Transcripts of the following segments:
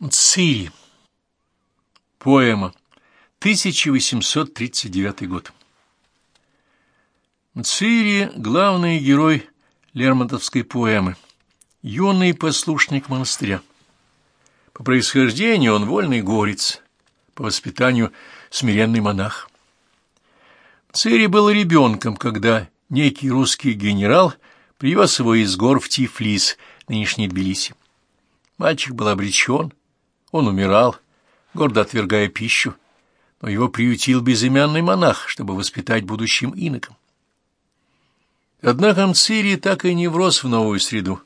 Мцири. Поэма. 1839 год. Мцири — главный герой Лермонтовской поэмы, юный послушник монастыря. По происхождению он вольный горец, по воспитанию смиренный монах. Цири был ребенком, когда некий русский генерал привез его из гор в Тифлис, нынешний Тбилиси. Мальчик был обречен, он умирал, гордо отвергая пищу, но его приютил безымянный монах, чтобы воспитать будущим иноком. Однако Мцирий так и не врос в новую среду,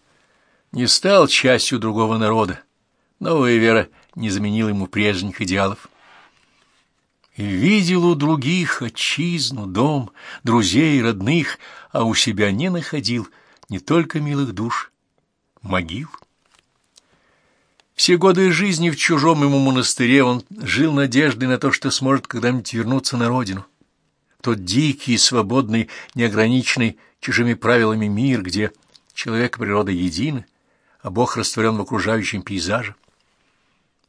не стал частью другого народа. Новая вера не заменила ему прежних идеалов. И видел у других отчизну, дом, друзей, родных, а у себя не находил не только милых душ, могил. Все годы жизни в чужом ему монастыре он жил надеждой на то, что сможет когда-нибудь вернуться на родину. Тот дикий, свободный, неограниченный чужими правилами мир, где человек и природа едины, а Бог растворен в окружающем пейзаже.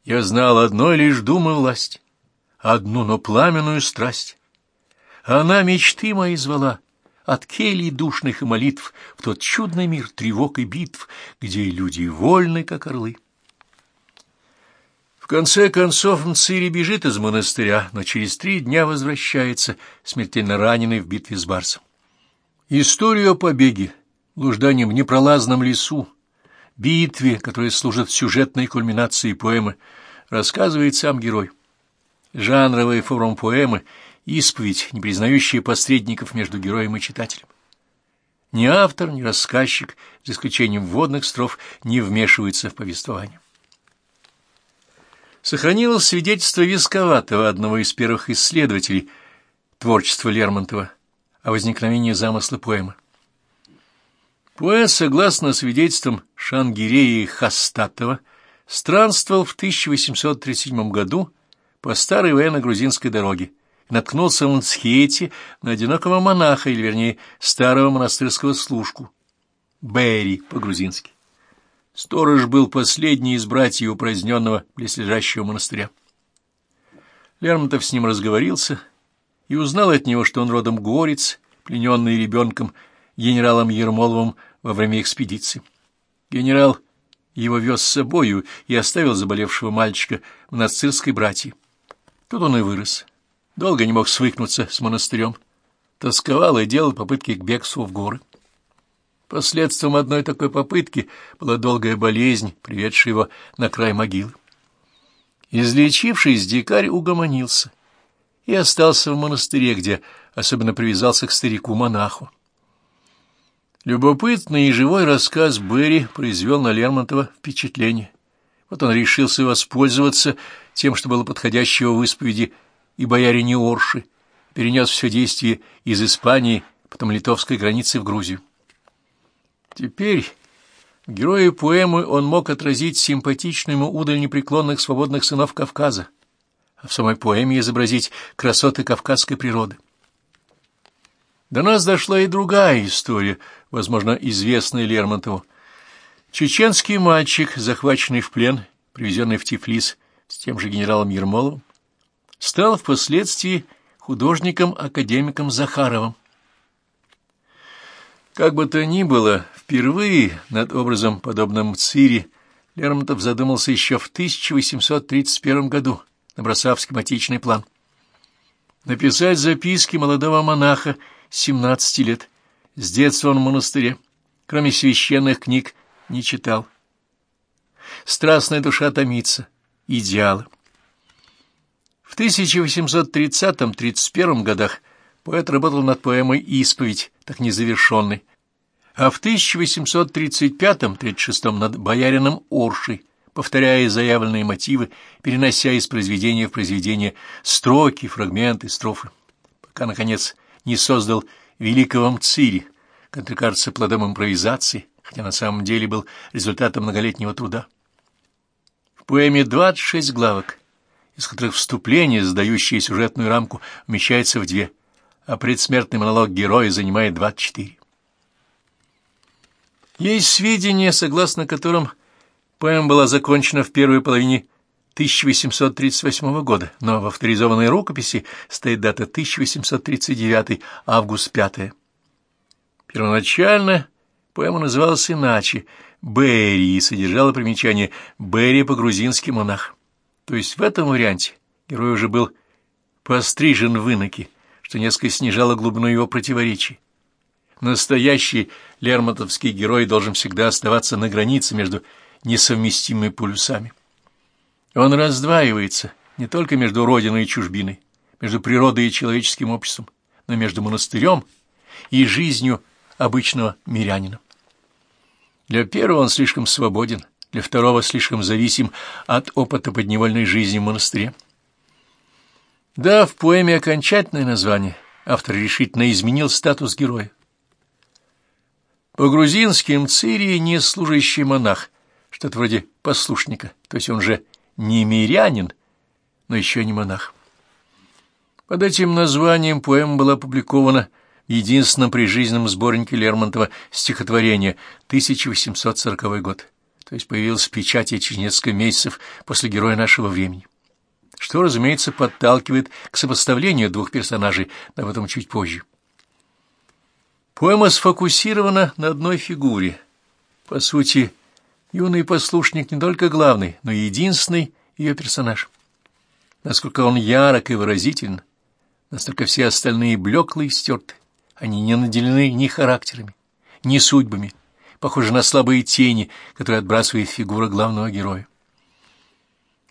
Я знал одной лишь думы власть, одну, но пламенную страсть. Она мечты мои звала, от келий душных и молитв в тот чудный мир тревог и битв, где люди вольны, как орлы. В конце концов Мцири бежит из монастыря, но через три дня возвращается, смертельно раненый в битве с Барсом. Историю о побеге, блуждании в непролазном лесу, битве, которая служит сюжетной кульминацией поэмы, рассказывает сам герой. Жанровая форма поэмы — исповедь, не признающая посредников между героем и читателем. Ни автор, ни рассказчик, за исключением вводных строф, не вмешивается в повествование сохранилось свидетельство Висковатого, одного из первых исследователей творчества Лермонтова, о возникновении замысла поэмы. Поэт, согласно свидетельствам Шангирея и Хастатова, странствовал в 1837 году по старой военно-грузинской дороге и наткнулся в Нцхете на одинокого монаха, или вернее старого монастырского служку, Бэри по-грузински. Сторож был последний из братьев упраздненного близлежащего монастыря. Лермонтов с ним разговорился и узнал от него, что он родом горец, плененный ребенком генералом Ермоловым во время экспедиции. Генерал его вез с собою и оставил заболевшего мальчика в монастырской братье. Тут он и вырос. Долго не мог свыкнуться с монастырем. Тосковал и делал попытки к бегству в горы. Последствием одной такой попытки была долгая болезнь, приведшая его на край могилы. Излечившись, дикарь угомонился и остался в монастыре, где особенно привязался к старику-монаху. Любопытный и живой рассказ Берри произвел на Лермонтова впечатление. Вот он решился воспользоваться тем, что было подходящего в исповеди и боярине Орши, перенес все действие из Испании, потом литовской границы в Грузию. Теперь в герое поэмы он мог отразить симпатичную ему удаль непреклонных свободных сынов Кавказа, а в самой поэме изобразить красоты кавказской природы. До нас дошла и другая история, возможно, известная Лермонтову. Чеченский мальчик, захваченный в плен, привезенный в Тифлис с тем же генералом Ермоловым, стал впоследствии художником-академиком Захаровым. Как бы то ни было, впервые над образом, подобным Цири, Лермонтов задумался еще в 1831 году, набросав схематичный план. Написать записки молодого монаха 17 лет. С детства он в монастыре, кроме священных книг, не читал. Страстная душа томится, идеалы. В 1830-31 годах Поэт работал над поэмой «Исповедь», так незавершенной, а в 1835-36 над «Боярином Оршей», повторяя заявленные мотивы, перенося из произведения в произведение строки, фрагменты, строфы, пока, наконец, не создал великого Мцири, который кажется плодом импровизации, хотя на самом деле был результатом многолетнего труда. В поэме 26 главок, из которых вступление, задающее сюжетную рамку, вмещается в две – а предсмертный монолог героя занимает 24. Есть сведения, согласно которым поэма была закончена в первой половине 1838 года, но в авторизованной рукописи стоит дата 1839, август 5. Первоначально поэма называлась иначе «Берри» и содержала примечание «Берри по-грузински монах». То есть в этом варианте герой уже был пострижен в иноки, что несколько снижало глубину его противоречий. Настоящий лермонтовский герой должен всегда оставаться на границе между несовместимыми полюсами. Он раздваивается не только между родиной и чужбиной, между природой и человеческим обществом, но между монастырем и жизнью обычного мирянина. Для первого он слишком свободен, для второго слишком зависим от опыта подневольной жизни в монастыре. Да, в поэме окончательное название автор решительно изменил статус героя. По-грузински Мцирий не служащий монах, что-то вроде послушника, то есть он же не мирянин, но еще не монах. Под этим названием поэма была опубликована в единственном прижизненном сборнике Лермонтова стихотворения 1840 год, то есть появилась в печати через несколько месяцев после «Героя нашего времени», что, разумеется, подталкивает к сопоставлению двух персонажей, но об этом чуть позже. Поэма сфокусирована на одной фигуре. По сути, юный послушник не только главный, но и единственный ее персонаж. Насколько он ярок и выразителен, настолько все остальные блеклые и стерты. Они не наделены ни характерами, ни судьбами, похожи на слабые тени, которые отбрасывает фигура главного героя.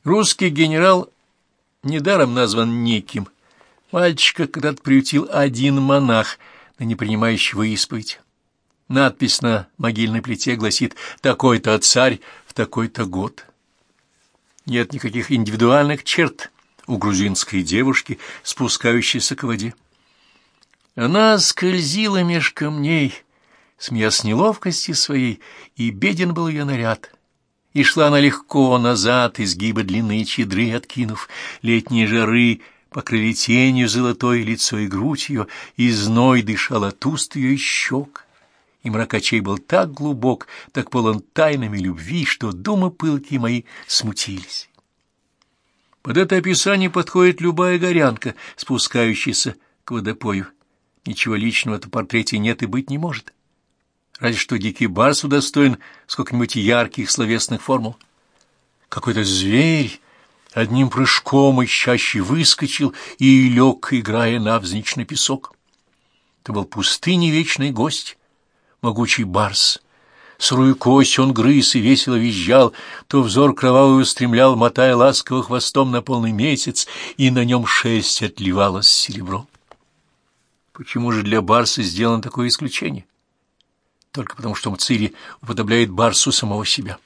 Русский генерал недаром назван неким. Мальчика когда-то приютил один монах — на не принимающего исповедь. Надпись на могильной плите гласит «Такой-то царь в такой-то год». Нет никаких индивидуальных черт у грузинской девушки, спускающейся к воде. Она скользила меж камней, смеясь неловкости своей, и беден был ее наряд. И шла она легко назад, изгибы длинные чедры откинув, летние жары покрыли тенью золотой лицо и грудь ее, и зной дышал от уст ее и щек. И мрак очей был так глубок, так полон тайнами любви, что думы пылкие мои смутились. Под это описание подходит любая горянка, спускающаяся к водопою. Ничего личного в портрете нет и быть не может. Разве что дикий барс удостоен сколько-нибудь ярких словесных формул. Какой-то зверь одним прыжком ищащий выскочил и лег, играя навзничь на песок. Это был пустыни вечный гость, могучий барс. Сырую кость он грыз и весело визжал, то взор кровавый устремлял, мотая ласково хвостом на полный месяц, и на нем шесть отливалось серебро. Почему же для барса сделано такое исключение? Только потому, что Мцири уподобляет барсу самого себя.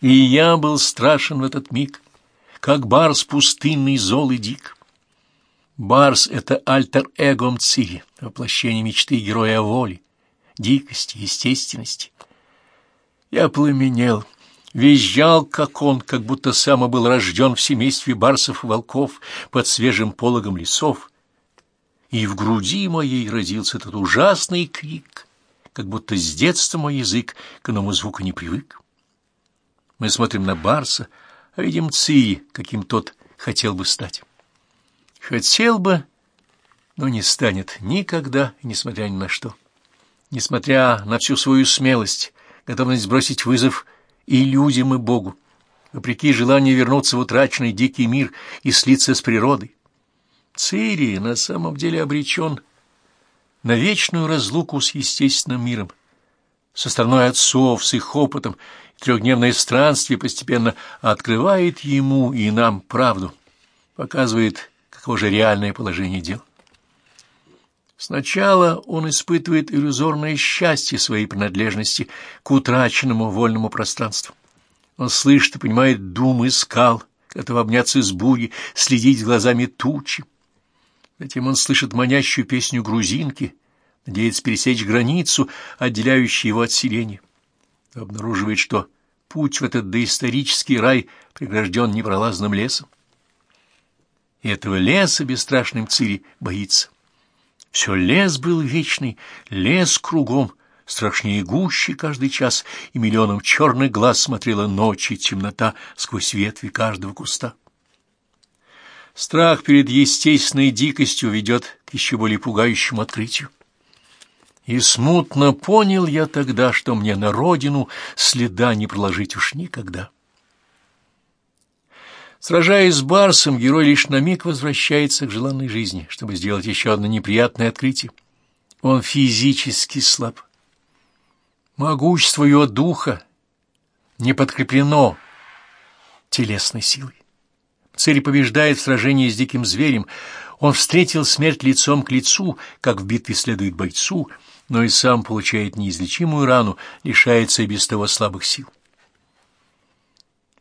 И я был страшен в этот миг, как барс пустынный, зол и дик. Барс — это альтер-эго Мцири, воплощение мечты героя воли, дикости, естественности. Я пламенел, визжал, как он, как будто сам был рожден в семействе барсов и волков под свежим пологом лесов, и в груди моей родился этот ужасный крик, как будто с детства мой язык к иному звуку не привык. Мы смотрим на барса — а видим Ции, каким тот хотел бы стать. Хотел бы, но не станет никогда, несмотря ни на что. Несмотря на всю свою смелость, готовность бросить вызов и людям, и Богу, вопреки желанию вернуться в утраченный дикий мир и слиться с природой. Цири на самом деле обречен на вечную разлуку с естественным миром, со стороной отцов, с их опытом трехдневное странствие постепенно открывает ему и нам правду, показывает, каково же реальное положение дел. Сначала он испытывает иллюзорное счастье своей принадлежности к утраченному вольному пространству. Он слышит и понимает думы скал, готов обняться с буги, следить глазами тучи. Затем он слышит манящую песню грузинки, надеется пересечь границу, отделяющую его от селения обнаруживает, что путь в этот доисторический рай прегражден непролазным лесом. И этого леса бесстрашным Цири боится. Все лес был вечный, лес кругом, страшнее гуще каждый час, и миллионом черных глаз смотрела ночь и темнота сквозь ветви каждого куста. Страх перед естественной дикостью ведет к еще более пугающему открытию. И смутно понял я тогда, что мне на родину следа не проложить уж никогда. Сражаясь с Барсом, герой лишь на миг возвращается к желанной жизни, чтобы сделать еще одно неприятное открытие. Он физически слаб. Могущество его духа не подкреплено телесной силой. Цель побеждает в сражении с диким зверем. Он встретил смерть лицом к лицу, как в битве следует бойцу, но и сам получает неизлечимую рану, лишается и без того слабых сил.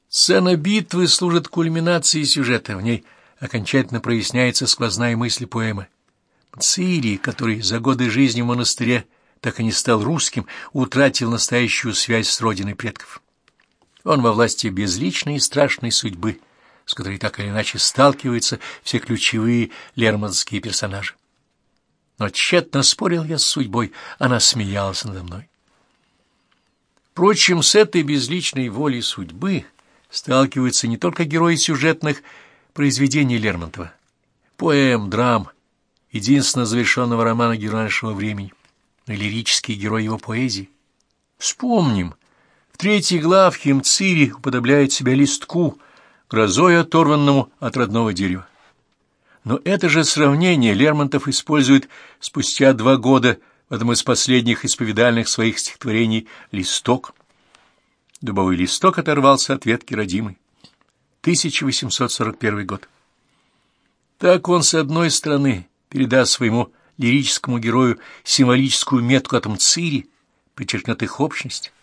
Сцена битвы служит кульминацией сюжета, в ней окончательно проясняется сквозная мысль поэмы. Цири, который за годы жизни в монастыре так и не стал русским, утратил настоящую связь с родиной предков. Он во власти безличной и страшной судьбы, с которой так или иначе сталкиваются все ключевые лермонтовские персонажи. Но тщетно спорил я с судьбой, она смеялась надо мной. Впрочем, с этой безличной волей судьбы сталкиваются не только герои сюжетных произведений Лермонтова, поэм, драм, единственно завершенного романа героя нашего времени, но и лирический герой его поэзии. Вспомним, в третьей главке Мцири уподобляет себя листку, грозой оторванному от родного дерева. Но это же сравнение Лермонтов использует спустя два года в одном из последних исповедальных своих стихотворений «Листок». Дубовый листок оторвался от ветки родимой. 1841 год. Так он, с одной стороны, передаст своему лирическому герою символическую метку от Мцири, подчеркнет их общность,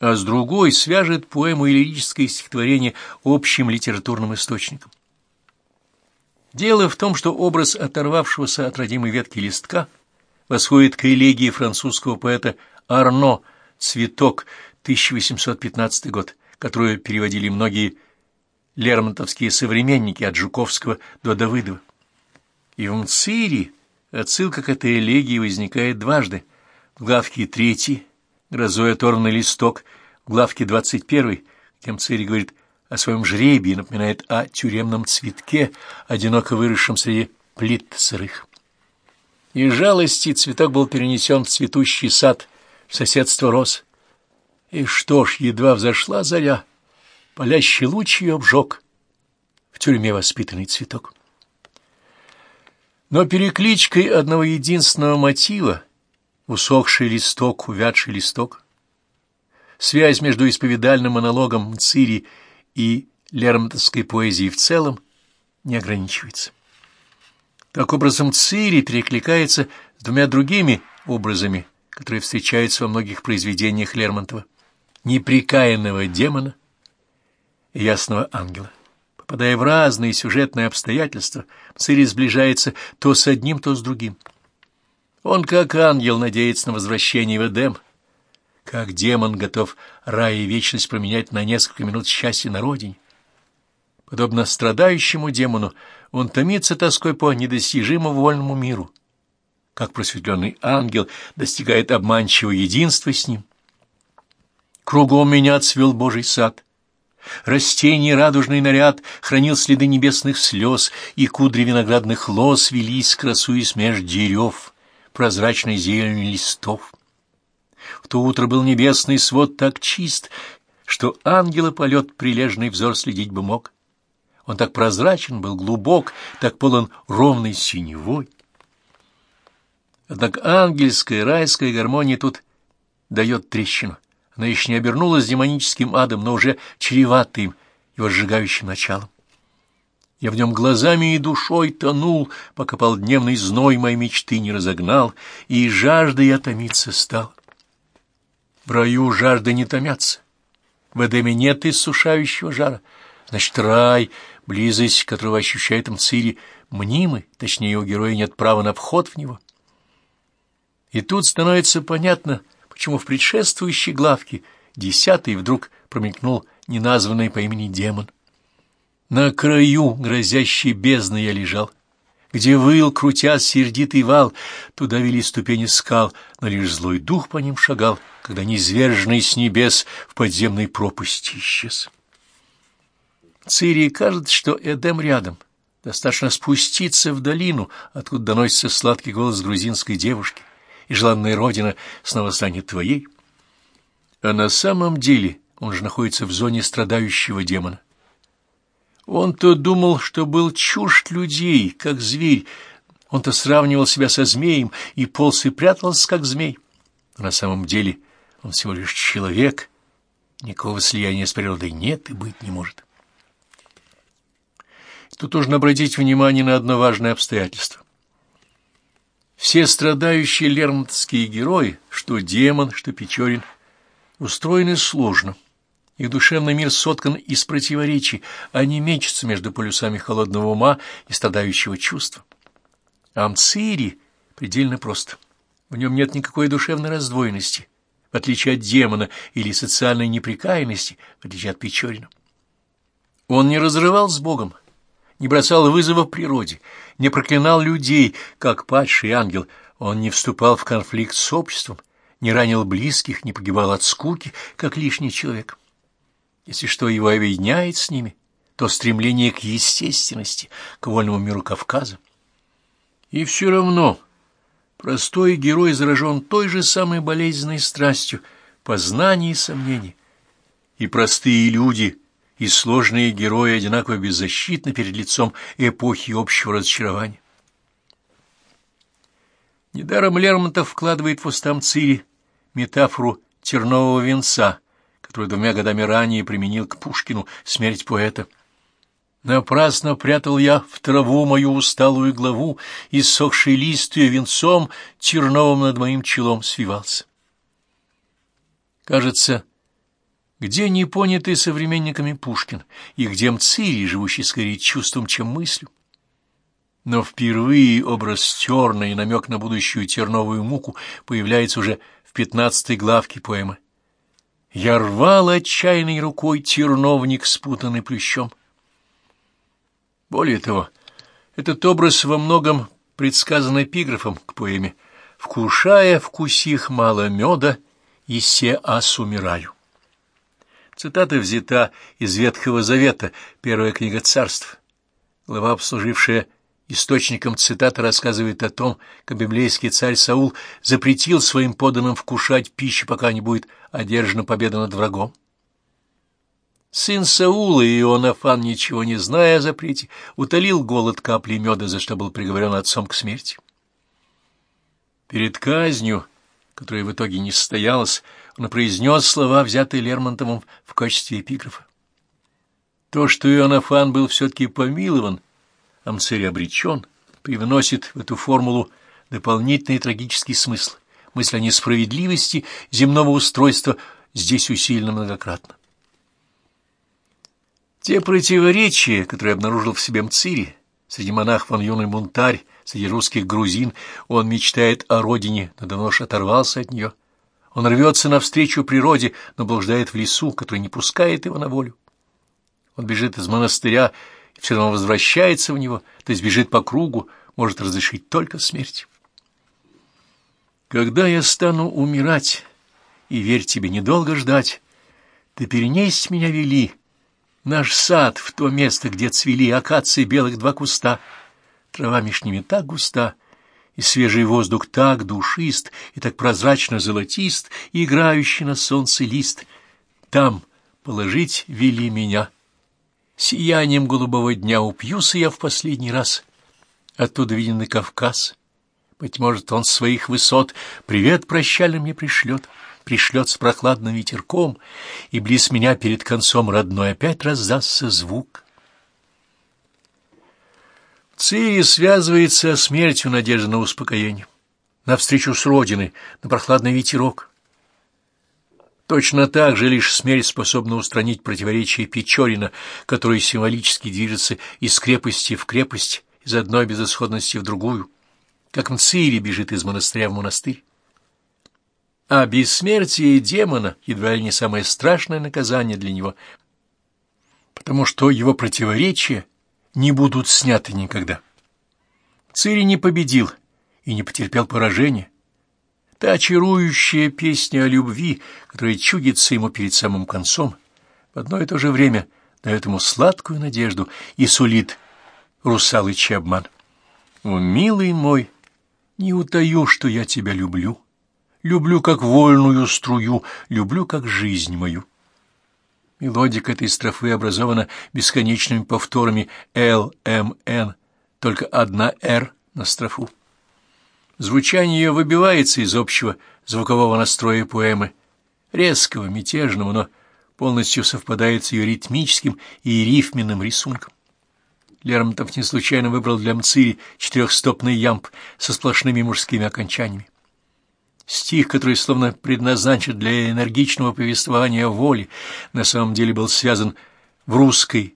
а с другой свяжет поэму и лирическое стихотворение общим литературным источником. Дело в том, что образ оторвавшегося от родимой ветки листка восходит к элегии французского поэта Арно «Цветок» 1815 год, которую переводили многие лермонтовские современники от Жуковского до Давыдова. И в Мцире отсылка к этой элегии возникает дважды. В главке 3 «Грозой оторванный листок», в главке 21 где Мцири говорит о своем жребии, напоминает о тюремном цветке, одиноко выросшем среди плит сырых. Из жалости цветок был перенесен в цветущий сад, в соседство роз. И что ж, едва взошла заря, палящий луч ее обжег, в тюрьме воспитанный цветок. Но перекличкой одного единственного мотива — усохший листок, увядший листок — связь между исповедальным монологом Цири и лермонтовской поэзии в целом не ограничивается. Так образом Цири перекликается с двумя другими образами, которые встречаются во многих произведениях Лермонтова. Неприкаянного демона и ясного ангела. Попадая в разные сюжетные обстоятельства, Цири сближается то с одним, то с другим. Он, как ангел, надеется на возвращение в Эдем, как демон готов рай и вечность променять на несколько минут счастья на родине. Подобно страдающему демону, он томится тоской по недостижимому вольному миру, как просветленный ангел достигает обманчивого единства с ним. Кругом меня цвел Божий сад. Растений радужный наряд хранил следы небесных слез, и кудри виноградных лоз велись, красуясь меж дерев, прозрачной зеленью листов. В то утро был небесный свод так чист, что ангела полет прилежный взор следить бы мог. Он так прозрачен был, глубок, так полон ровной синевой. Однако ангельская, райская гармония тут дает трещину. Она еще не обернулась демоническим адом, но уже чреватым его сжигающим началом. Я в нем глазами и душой тонул, пока полдневный зной моей мечты не разогнал, и жаждой я томиться стал. В раю жажды не томятся. В Эдеме нет иссушающего жара. Значит, рай, близость, которого ощущает Мцири, мнимы, точнее, у героя нет права на вход в него. И тут становится понятно, почему в предшествующей главке десятый вдруг промелькнул неназванный по имени демон. На краю грозящей бездны я лежал, где выл, крутя сердитый вал, туда вели ступени скал, но лишь злой дух по ним шагал, когда низверженный с небес в подземной пропасти исчез. Цирии кажется, что Эдем рядом. Достаточно спуститься в долину, откуда доносится сладкий голос грузинской девушки, и желанная родина снова станет твоей. А на самом деле он же находится в зоне страдающего демона. Он-то думал, что был чужд людей, как зверь. Он-то сравнивал себя со змеем и полз и прятался, как змей. Но на самом деле он всего лишь человек. Никакого слияния с природой нет и быть не может. Тут нужно обратить внимание на одно важное обстоятельство. Все страдающие лермонтовские герои, что демон, что Печорин, устроены сложно. Их душевный мир соткан из противоречий, они мечутся между полюсами холодного ума и страдающего чувства. Амцири предельно прост. В нем нет никакой душевной раздвоенности, в отличие от демона или социальной неприкаянности, в отличие от Печорина. Он не разрывал с Богом, не бросал вызова природе, не проклинал людей, как падший ангел, он не вступал в конфликт с обществом, не ранил близких, не погибал от скуки, как лишний человек. Если что его объединяет с ними, то стремление к естественности, к вольному миру Кавказа. И все равно простой герой заражен той же самой болезненной страстью познания и сомнений. И простые люди, и сложные герои одинаково беззащитны перед лицом эпохи общего разочарования. Недаром Лермонтов вкладывает в устам Цири метафору тернового венца, которую двумя годами ранее применил к Пушкину смерть поэта. Напрасно прятал я в траву мою усталую главу, и сохший лист ее венцом терновым над моим челом свивался. Кажется, где не понятый современниками Пушкин, и где Мцирий, живущий скорее чувством, чем мыслью. Но впервые образ терной и намек на будущую терновую муку появляется уже в пятнадцатой главке поэмы я рвал отчаянной рукой терновник, спутанный плющом. Более того, этот образ во многом предсказан эпиграфом к поэме «Вкушая вкусих мало меда, и се ас умираю». Цитата взята из Ветхого Завета, первая книга царств, глава, обслужившая Источником цитата рассказывает о том, как библейский царь Саул запретил своим подданным вкушать пищу, пока не будет одержана победа над врагом. Сын Саула и Ионафан, ничего не зная о запрете, утолил голод капли меда, за что был приговорен отцом к смерти. Перед казнью, которая в итоге не состоялась, он произнес слова, взятые Лермонтовым в качестве эпиграфа. То, что Ионафан был все-таки помилован, Амцерий обречен, привносит в эту формулу дополнительный трагический смысл. Мысль о несправедливости земного устройства здесь усилена многократно. Те противоречия, которые обнаружил в себе Мцири, среди монахов он юный мунтарь, среди русских грузин, он мечтает о родине, но давно ж оторвался от нее. Он рвется навстречу природе, но блуждает в лесу, который не пускает его на волю. Он бежит из монастыря все равно возвращается в него, то есть бежит по кругу, может разрешить только смерть. Когда я стану умирать, и, верь тебе, недолго ждать, ты перенесть меня вели, наш сад в то место, где цвели акации белых два куста, трава меж ними так густа, и свежий воздух так душист, и так прозрачно золотист, и играющий на солнце лист. Там положить вели меня, Сиянием голубого дня упьюся я в последний раз. Оттуда виден и Кавказ. Быть может, он с своих высот привет прощальный мне пришлет, пришлет с прохладным ветерком, и близ меня перед концом родной опять раздастся звук. Цири связывается смертью надежда на успокоение, на встречу с Родиной, на прохладный ветерок. Точно так же лишь смерть способна устранить противоречие Печорина, который символически движется из крепости в крепость, из одной безысходности в другую, как Мцири бежит из монастыря в монастырь. А бессмертие демона едва ли не самое страшное наказание для него, потому что его противоречия не будут сняты никогда. Цири не победил и не потерпел поражения. Та очарующая песня о любви, которая чудится ему перед самым концом, в одно и то же время дает ему сладкую надежду и сулит русалычий обман. О, милый мой, не утаю, что я тебя люблю, люблю как вольную струю, люблю как жизнь мою. Мелодика этой строфы образована бесконечными повторами «Л», «М», «Н», только одна «Р» на строфу. Звучание ее выбивается из общего звукового настроя поэмы, резкого, мятежного, но полностью совпадает с ее ритмическим и рифменным рисунком. Лермонтов не случайно выбрал для Мцири четырехстопный ямб со сплошными мужскими окончаниями. Стих, который словно предназначен для энергичного повествования о воле, на самом деле был связан в русской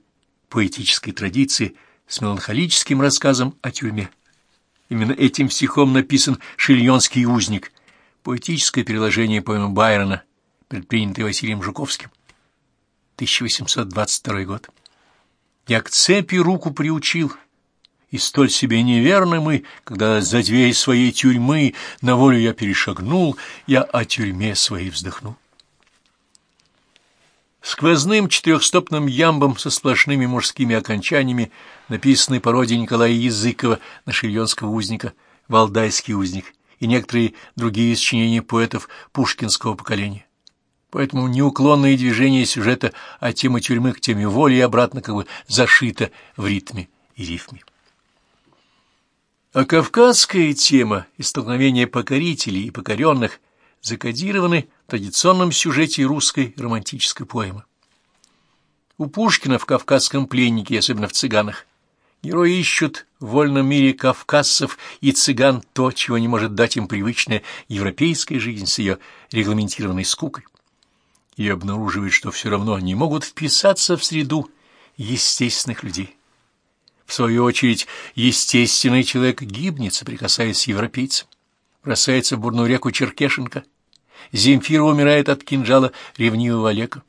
поэтической традиции с меланхолическим рассказом о тюрьме. Именно этим стихом написан «Шильонский узник», поэтическое переложение поэмы Байрона, предпринятое Василием Жуковским. 1822 год. Я к цепи руку приучил, и столь себе неверны мы, когда за дверь своей тюрьмы на волю я перешагнул, я о тюрьме своей вздохнул. Сквозным четырехстопным ямбом со сплошными мужскими окончаниями написаны пародии Николая Языкова на шильонского узника «Валдайский узник» и некоторые другие сочинения поэтов пушкинского поколения. Поэтому неуклонные движения сюжета от темы тюрьмы к теме воли и обратно как бы зашито в ритме и рифме. А кавказская тема и столкновение покорителей и покоренных закодированы в традиционном сюжете русской романтической поэмы. У Пушкина в «Кавказском пленнике», особенно в «Цыганах», герои ищут в вольном мире кавказцев и цыган то, чего не может дать им привычная европейская жизнь с ее регламентированной скукой и обнаруживают, что все равно не могут вписаться в среду естественных людей. В свою очередь, естественный человек гибнет, соприкасаясь с европейцем, бросается в бурную реку Черкешенко, Земфира умирает от кинжала ревнивого Олега.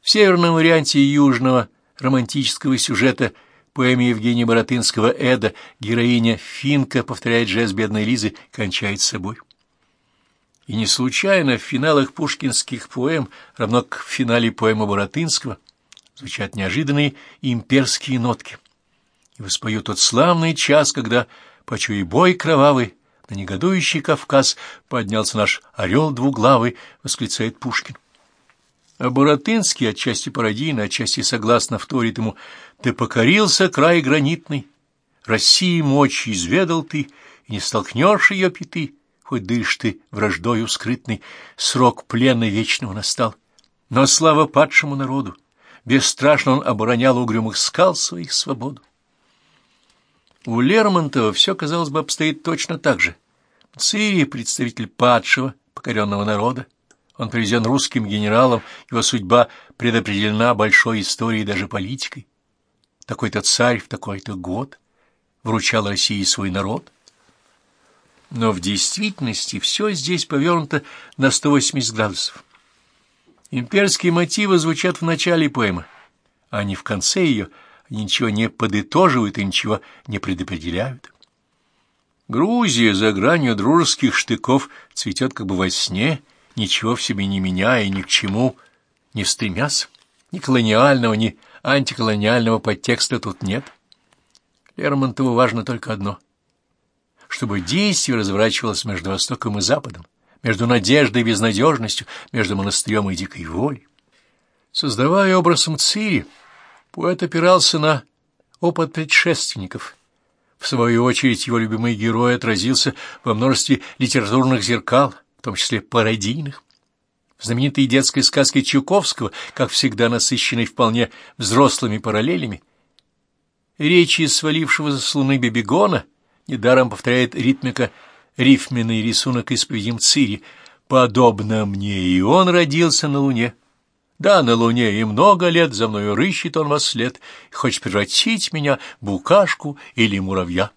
В северном варианте южного романтического сюжета поэме Евгения Боротынского «Эда» героиня Финка повторяет жест бедной Лизы, кончает с собой. И не случайно в финалах пушкинских поэм, равно как в финале поэмы Боротынского, звучат неожиданные имперские нотки. И воспою тот славный час, когда, почуя бой кровавый, на негодующий Кавказ поднялся наш орел двуглавый, восклицает Пушкин. А Боротынский, отчасти пародийно, отчасти согласно вторит ему, «Ты покорился край гранитный, России мочь изведал ты, и не столкнешь ее пяты, хоть дышь ты враждою скрытный, срок плена вечного настал. Но слава падшему народу, бесстрашно он оборонял угрюмых скал своих свободу. У Лермонтова все, казалось бы, обстоит точно так же. Цири — представитель падшего, покоренного народа. Он привезен русским генералом, его судьба предопределена большой историей даже политикой. Такой-то царь в такой-то год вручал России свой народ — но в действительности все здесь повернуто на 180 градусов. Имперские мотивы звучат в начале поэмы, а не в конце ее, ничего не подытоживают и ничего не предопределяют. Грузия за гранью дружеских штыков цветет как бы во сне, ничего в себе не меняя и ни к чему не стремясь. Ни колониального, ни антиколониального подтекста тут нет. Лермонтову важно только одно — чтобы действие разворачивалось между Востоком и Западом, между надеждой и безнадежностью, между монастырем и дикой волей. Создавая образ Мцири, поэт опирался на опыт предшественников. В свою очередь его любимый герой отразился во множестве литературных зеркал, в том числе пародийных. В знаменитой детской сказке Чуковского, как всегда насыщенной вполне взрослыми параллелями, речи свалившегося с луны Бебегона — Недаром повторяет ритмика рифменный рисунок исповеди Мцири. «Подобно мне и он родился на луне». Да, на луне и много лет за мною рыщет он во след, и хочет превратить меня в букашку или муравья.